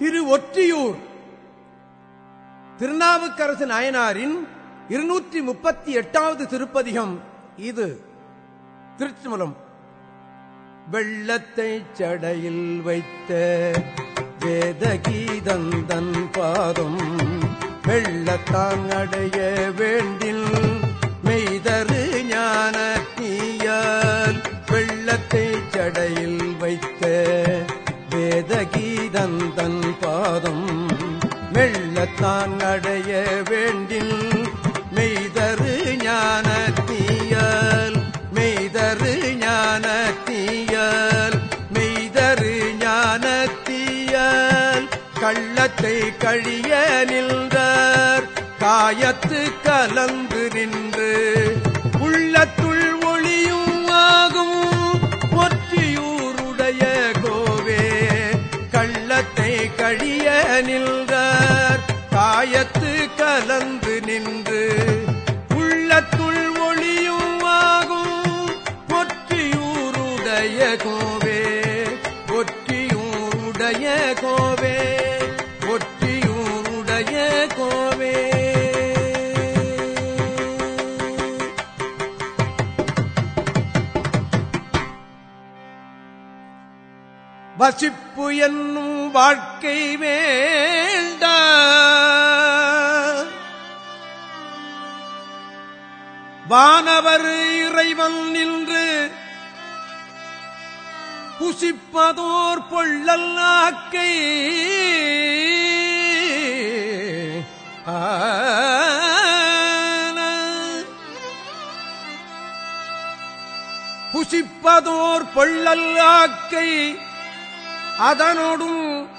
திரு ஒற்றியூர் திருநாவுக்கரசு நாயனாரின் இருநூற்றி முப்பத்தி எட்டாவது திருப்பதிகம் இது. திருச்சிமலம் வெள்ளத்தை சடையில் வைத்த வேதகீதந்தன் பாதம் வெள்ளத்தான் அடைய வேண்டில் மெய்தரு ஞான தீயால் வெள்ளத்தை சடையில் வேதகீதந்தன் பாதம். மெல்லத்தான் அடைய வேண்டில் மெய்தரு ஞான தீயால் மெய்தரு ஞான தீயால் மெய்தரு ஞான தீயால் கள்ளத்தை கழிய நின்றார் காயத்து கலந்து நின்று உள்ளத்துள் கழிய நின்றார் காயத்து கலந்து நின்று உள்ளத்துள் ஒளியும் ஆகும். ஒற்றியூருடைய கோவே ஒற்றியூருடைய கோவே ஒற்றியூருடைய கோவே. வசிப்பு என்னும் வாழ்க்கை வேண்ட வானவர் இறைவன் நின்று புசிப்பதோர் பொள்ளல் ஆக்கை. புசிப்பதோர் பொள்ளல் ஆக்கை. அதனோடும்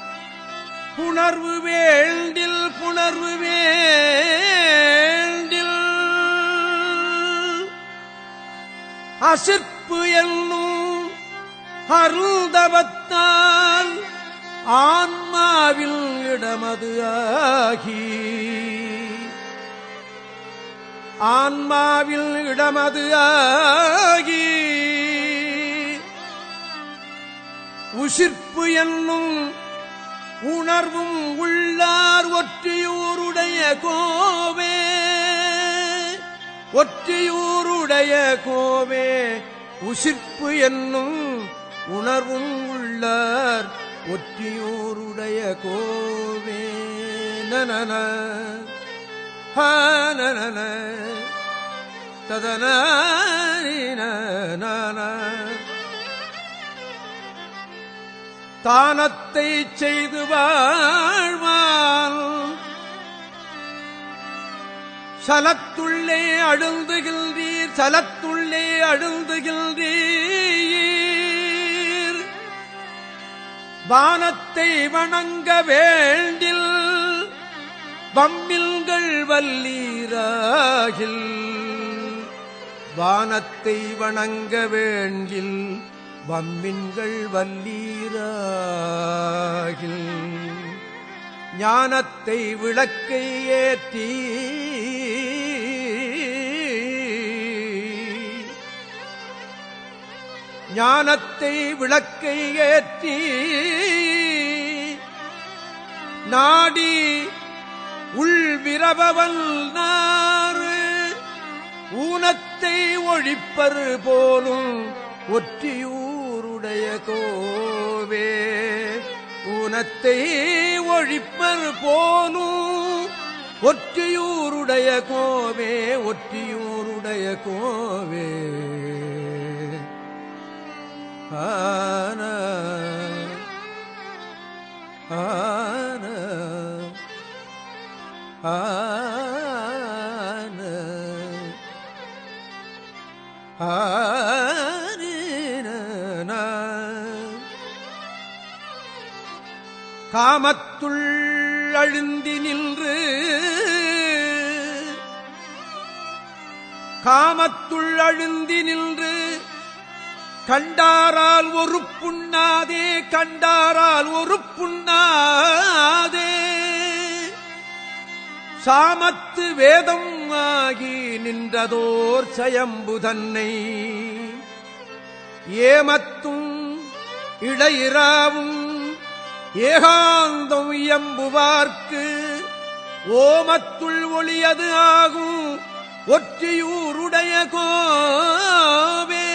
புணர்வு வேண்டில் புணர்வு வேண்டில். அசிற்பு என்னும் அருந்தவத்தான் ஆன்மாவில் இடமது ஆகி. ஆன்மாவில் இடமது ஆகி. உசிர்ப்பு என்னும் உணர்வும் உள்ளார் ஒற்றியூருடைய கோவே. ஒற்றியூருடைய கோவே. உசிர்ப்பு என்னும் உணர்வும் உள்ளார் ஒற்றியூருடைய கோவே. நனன ஹனன ததன தானத்தை செய்து வாழ்வான் சலத்துள்ளே அழுந்துகின்றீர் சலத்துள்ளே அழுந்துகின்றீர். வானத்தை வணங்க வேண்டில் வம்மில்கள் வல்லீராகில். வானத்தை வணங்க வேண்டில் வம்மின்கள் வல்லீராகில். ஞானத்தை விளக்கை ஏற்றி ஞானத்தை விளக்கை ஏற்றி நாடி உள்விரபவன் நாறு. ஊனத்தை ஒழிப்பரு போலும் ஒற்றியூ உடைய கோவே ஊனத்தை ஒழிப்பர் போலும். ஒற்றியூருடைய கோவே ஒற்றியூருடைய கோவே. ஆன ஆன ஆ காமத்துள் அழுந்தி நின்று காமத்துள் அழுந்தி நின்று கண்டாரால் ஒரு புண்ணாதே கண்டாரால் ஒரு புண்ணாதே. சாமத்து வேதம் ஆகி நின்றதோர் சயம்பு தன்னை. ஏமத்தும் இடையிறாவும் ஏகாந்தம் இயம்புவார்க்கு. ஓமத்துள் ஒளியது ஆகும். ஒற்றியூருடைய கோவே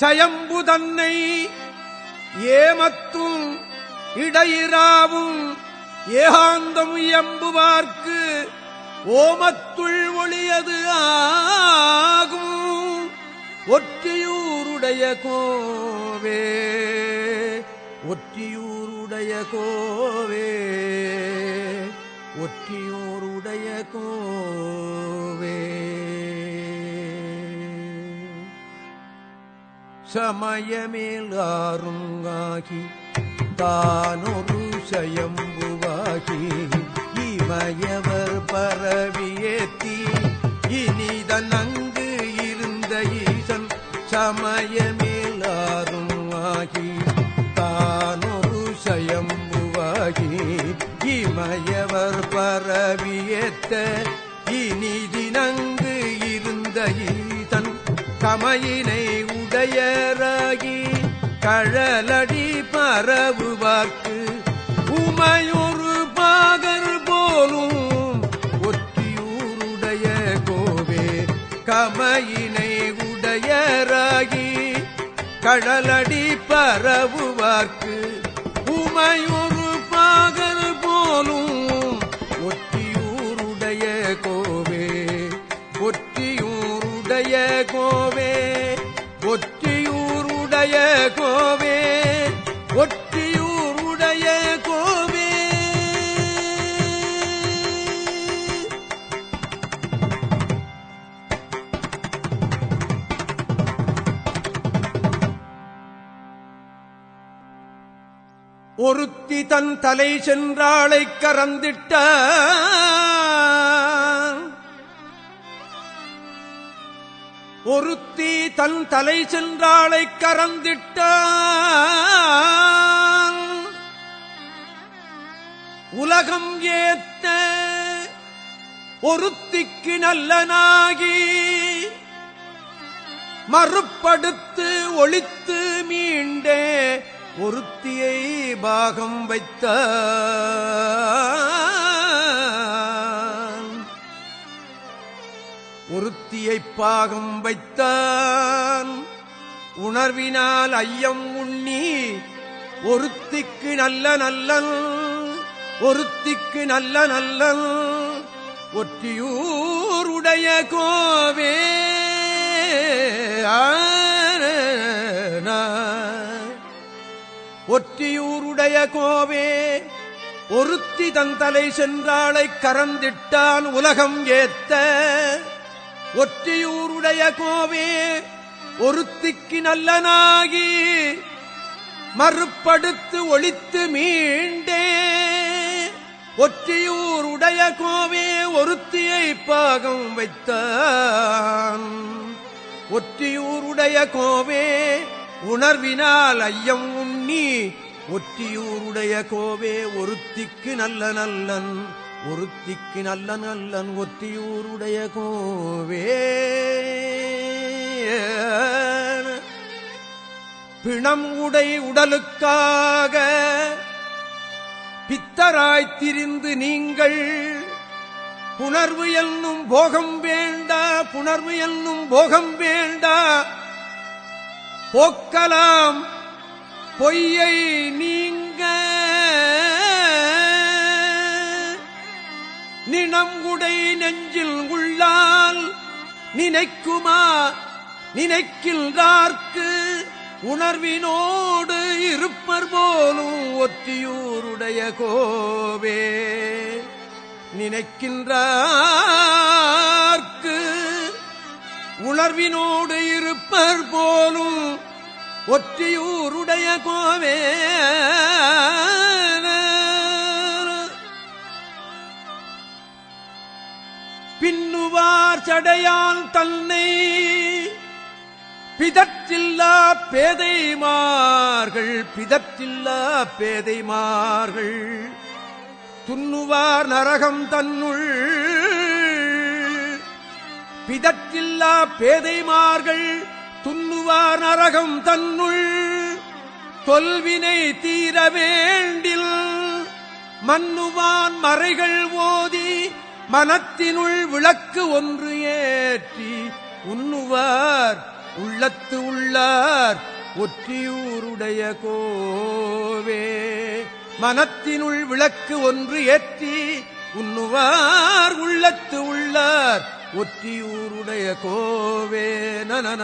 சயம்பு தன்னை ஏமத்தும் இடையிறாவும். ஏகாந்தம் இயம்புவார்க்கு. ஓமத்துள் ஒளியது ஆகும். ஒற்றியூருடைய கோவே ஒற்றியூருடைய கோவே ஒற்றியூருடைய கோவே. சமயமேல் ஆறுங்காகி தானொரு சயம்புவாகி இமயவர் பரவியேத்தீ ஈசன் சமயமேல் ஆறுங்காகி தானொரு சயம்புவாகி இமயவர் பரவியேத்த இனிதினங்கு இருந்த ஈசன் கமையினை உடையராகி கழலடி பரவுவார்க்கு கடலடி பரவுவார்க்கு. உமையும் தன் தலை சென்றாளை கறந்திட்ட ஒருத்தி தன் தலை சென்றாளை கறந்திட்ட உலகம் ஏத்த ஒருத்திக்கு நல்லனாகி மறுப்படுத்து ஒழித்து மீண்டே ஒருத்தியை பாகம் வைத்த ஒருத்தியை பாகம் வைத்தான் உணர்வினால் ஐயம் உண்ணி ஒருத்திக்கு நல்ல நல்லன் ஒருத்திக்கு நல்ல நல்லன் ஒற்றியூருடைய கோவே. ஆ. ஒற்றியூருடைய கோவே ஒருத்தி தந்தலை சென்றாளைக் கறந்திட்டான் உலகம் ஏத்த. ஒற்றியூருடைய கோவே ஒருத்திக்கு நல்லனாகி மறுப்படுத்து ஒளித்து மீண்டே. ஒற்றியூருடைய கோவே ஒருத்தியை பாகம் வைத்தான். ஒற்றியூருடைய கோவே உணர்வினால் ஐயம் உண்ணி ஒற்றியூருடைய கோவே ஒருத்திக்கு நல்ல நல்லன் ஒருத்திக்கு நல்ல நல்லன் ஒற்றியூருடைய கோவே. பிணம் உடை உடலுக்காக பித்தராய்த்திரிந்து நீங்கள் புணர்வு என்னும் போகம் வேண்டா புணர்வு என்னும் போகம் வேண்டா போக்கலாம். பொய்யை நீங்க. நினங்குடை நெஞ்சில் உள்ளால் நினைக்குமா? நினைக்கின்றார்க்கு உணர்வினோடு இருப்பர் போலும் ஒத்தியூருடைய கோவே. நினைக்கின்றார்க்கு உணர்வினோடு இருப்பர் போலும் ஒற்றியூருடைய கோவே. பின்னுவார் சடையான் தன்னை பிதற்றில்லா பேதைமார்கள் பிதற்றில்லா பேதைமார்கள். துண்ணுவார் நரகம் தன்னுள் பிதற்றில்லா பேதைமார்கள் துண்ணுவார் நரகம் தன்னுள். தொல்வினை தீர வேண்டில் மன்னுவான் மறைகள் ஓதி மனத்தினுள் விளக்கு ஒன்று ஏற்றி உண்ணுவார் உள்ளத்து உள்ளார் ஒற்றியூருடைய கோவே. மனத்தினுள் விளக்கு ஒன்று ஏற்றி உண்ணுவார் உள்ளத்து உள்ளார் ஒற்றியூருடைய கோவே நனன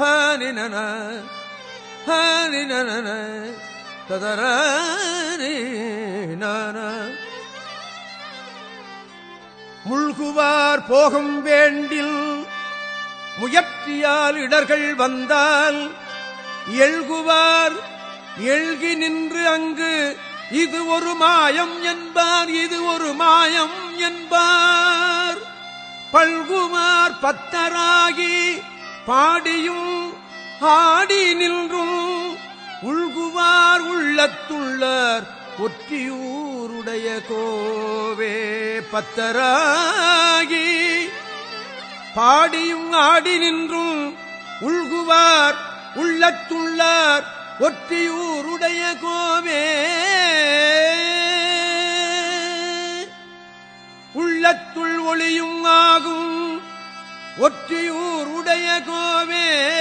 ஹானி நன ததரானி முழ்குவார் போகும் வேண்டில் முயற்சியால் இடர்கள் வந்தால் எழுகுவார் எழுகி நின்று அங்கு இது ஒரு மாயம் என்பார் இது ஒரு மாயம் என்பார். பல்குமார் பத்தராகி பாடியும் ஆடி நின்றும் உள்குவார் உள்ளத்துள்ளார் ஒற்றியூருடைய கோவே பத்தராகி பாடியும் ஆடி நின்றும் உள்குவார் உள்ளத்துள்ளார் ஒற்றியூருடைய கோவே ஒளியும் ஆகும். ஒற்றியூர் உடைய கோவே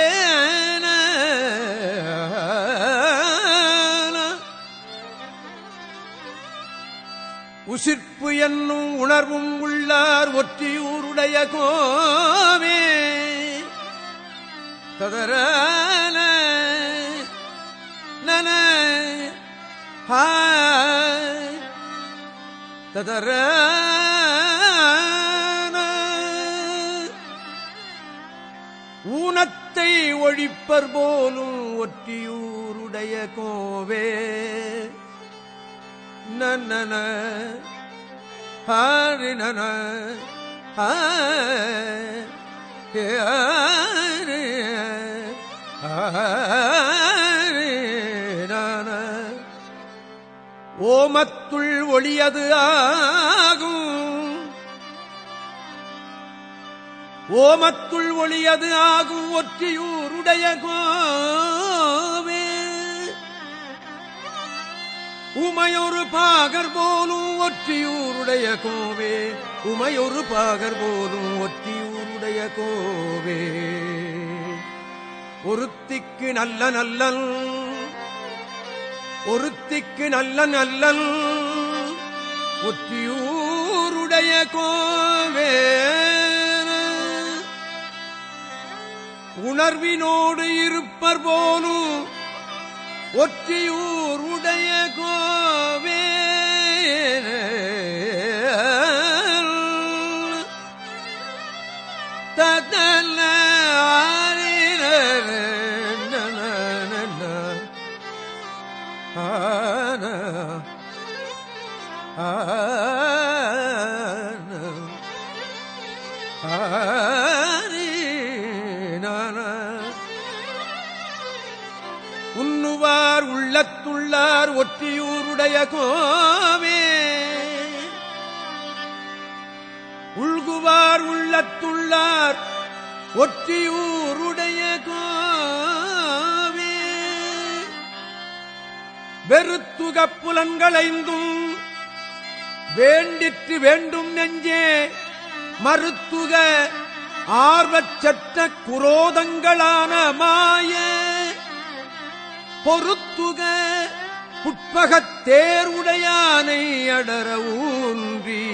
உசிர்ப்பு என்னும் உணர்வும் உள்ளார் ஒற்றியூருடைய கோவே. ததரான. நன. ததரான. ஊனத்தை ஒழிப்பர் போலும் ஒற்றியூருடைய கோவே. நன்னன ஆரினன நன ஓமத்துள் ஒளியது ஆ ஓமத்துள் ஒளியது ஆகும் ஒற்றியூருடைய கோவே. உமையொரு பாகர் போலும் ஒற்றியூருடைய கோவே. உமையொரு பாகர் போலும் ஒற்றியூருடைய கோவே. ஒருத்திக்கு நல்ல நல்லல் ஒருத்திக்கு நல்ல நல்லல் ஒற்றியூருடைய கோவே. உணர்வினோடு இருப்பர் போலும் ஒற்றியூர் உடைய கோவே ததல ஆன உண்ணுவார் உள்ளத்துள்ளார் ஒற்றியூருடைய கோவே. உள்குவார் உள்ளத்துள்ளார் ஒற்றியூருடைய கோவே. வெறுத்துக புலன்களைந்தும் வேண்டிற்று வேண்டும் நெஞ்சே மருத்துக ஆர்வச்சட்ட குரோதங்களான மாய. பொறுத்துக புட்பகத் தேருடையானை அடர ஊன்றி.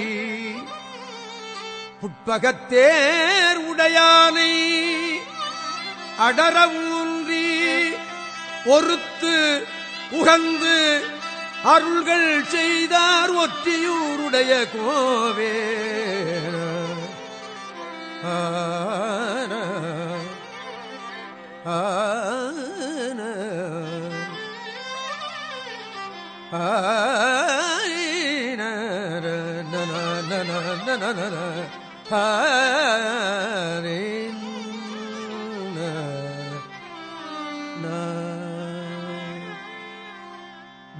புட்பகத் தேர் உடையானை அடர ஊன்றி. பொறுத்து உகந்து அருள்கள் செய்தார் ஒற்றியூருடைய கோவே. ஆ.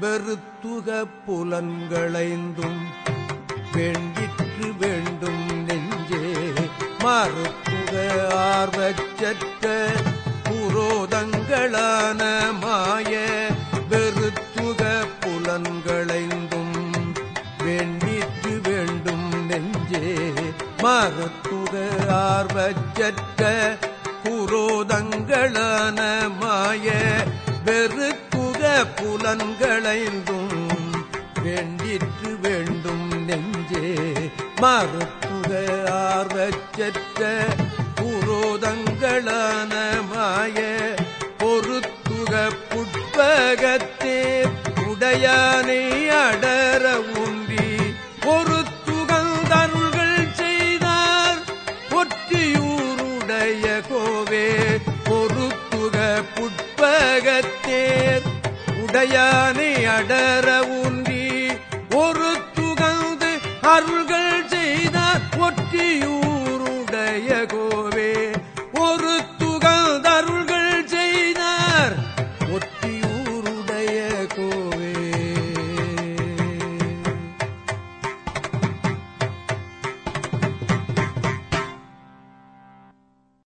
வெறுத்துக புலன்களைந்தும் வேண்டிற்று வேண்டும் நெஞ்சே. மறுத்து மறுத்துக குரோதங்களான மாய வெறுக்குக புலன்களைந்தும் வேண்டிற்று வேண்டும் நெஞ்சே. மறுக்குக ஆர்வச்சற்ற குரோதங்களான மாய பொறுத்துக புட்பகத்தே. உடையானே அடரவும் புட்பகத்தேர் உடையானை அடர ஊன்றி ஒரு துகந்து அருள்கள் செய்தார் ஒற்றியூர்.